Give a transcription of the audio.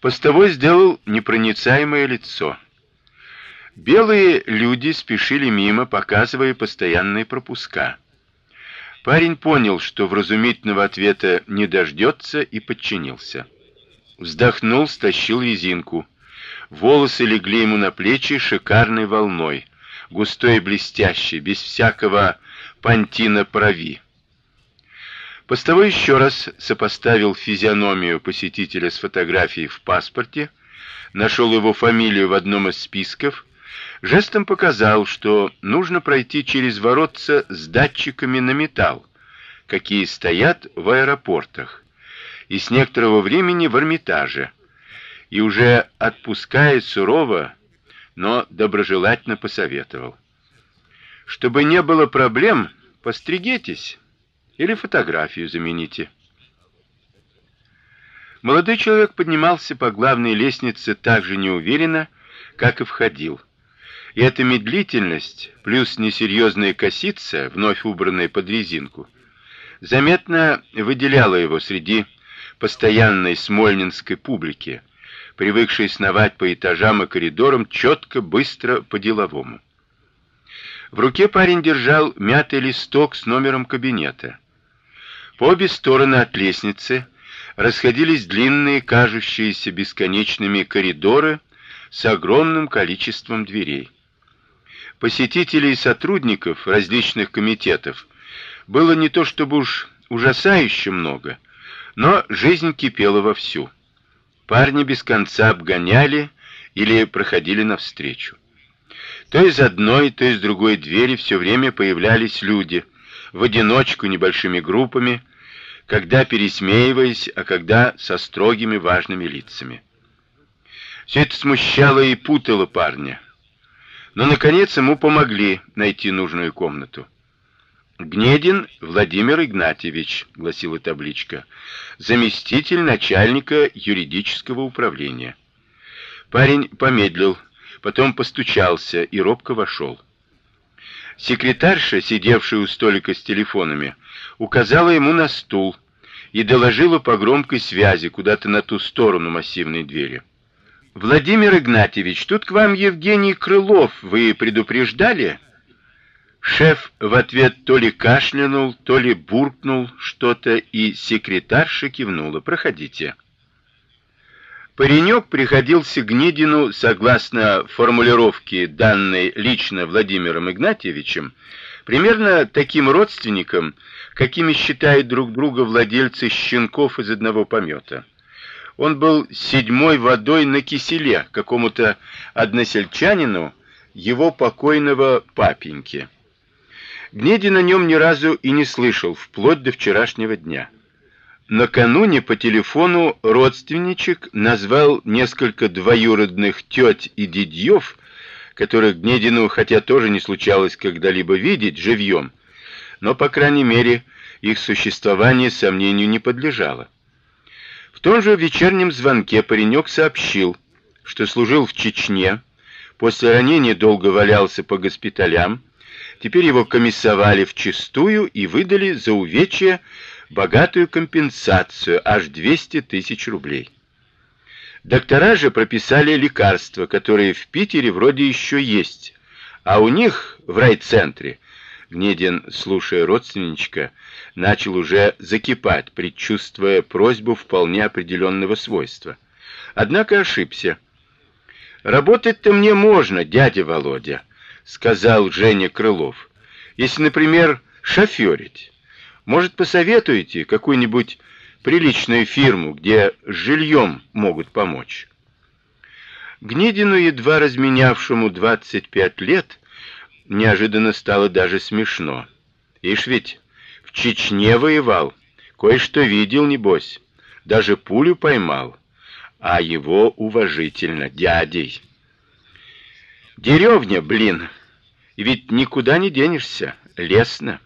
Постовой сделал непроницаемое лицо. Белые люди спешили мимо, показывая постоянные пропуска. Парень понял, что вразумительного ответа не дождется, и подчинился. Вздохнул, стащил резинку. Волосы легли ему на плечи шикарной волной, густой и блестящей, без всякого пантина прави. Постовой еще раз сопоставил физиономию посетителя с фотографией в паспорте, нашел его фамилию в одном из списков, жестом показал, что нужно пройти через воротца с датчиками на металл, какие стоят в аэропортах, и с некоторого времени в Эрмитаже. И уже отпуская сурово, но доброжелательно посоветовал: чтобы не было проблем, постригитесь или фотографию замените. Молодой человек поднимался по главной лестнице так же неуверенно, как и входил. И эта медлительность плюс несерьезная косица, вновь убранная под резинку, заметно выделяла его среди постоянной смольнинской публики, привыкшей сновать по этажам и коридорам четко, быстро, по-деловому. В руке парень держал мятый листок с номером кабинета. По обе стороны от лестницы расходились длинные, кажущиеся бесконечными коридоры с огромным количеством дверей. Посетителей и сотрудников различных комитетов было не то чтобы уж ужасающе много, но жизнь кипела вовсю. Парни без конца обгоняли или проходили навстречу. То из одной, то из другой двери все время появлялись люди в одиночку небольшими группами, когда пересмеиваясь, а когда со строгими важными лицами. Все это смущало и путало парня. Но наконец ему помогли найти нужную комнату. Гнедин Владимир Игнатьевич, гласила табличка, заместитель начальника юридического управления. Парень помедлил, потом постучался и робко вошел. Секретарша, сидевшая у столика с телефонами, указала ему на стул и доложила по громкой связи куда-то на ту сторону массивной двери. Владимир Игнатьевич, тут к вам Евгений Крылов. Вы предупреждали? Шеф в ответ то ли кашлянул, то ли буркнул что-то, и секретарша кивнула. Проходите. Паренек приходился Гнедину, согласно формулировке, данной лично Владимиром Игнатьевичем, примерно таким родственником, какими считают друг друга владельцы щенков из одного помета. Он был седьмой водой на киселе какому-то односельчанину, его покойного папеньки. Гнедин о нем ни разу и не слышал вплоть до вчерашнего дня. Накануне по телефону родственничек назвал несколько двоюродных тёть и дядьёв, которых Гнедину хотя тоже не случалось когда-либо видеть живьем, но по крайней мере их существование сомнению не подлежало. В том же вечернем звонке паренек сообщил, что служил в Чечне, после ранения долго валялся по госпиталям, теперь его комиссовали в чистую и выдали за увечья богатую компенсацию, аж 200 тысяч рублей. Доктора же прописали лекарства, которые в Питере вроде еще есть, а у них в райцентре Гнедин, слушая родственничка, начал уже закипать, предчувствуя просьбу вполне определенного свойства. Однако ошибся. Работать-то мне можно, дядя Володя, сказал Женя Крылов. Если, например, шоферить. Может, посоветуете какую-нибудь приличную фирму, где с жильем могут помочь? Гнедину, едва разменявшему 25 лет, неожиданно стало даже смешно. Ишь ведь в Чечне воевал, кое-что видел небось, даже пулю поймал, а его уважительно дядей. Деревня, блин. И ведь никуда не денешься, лесно.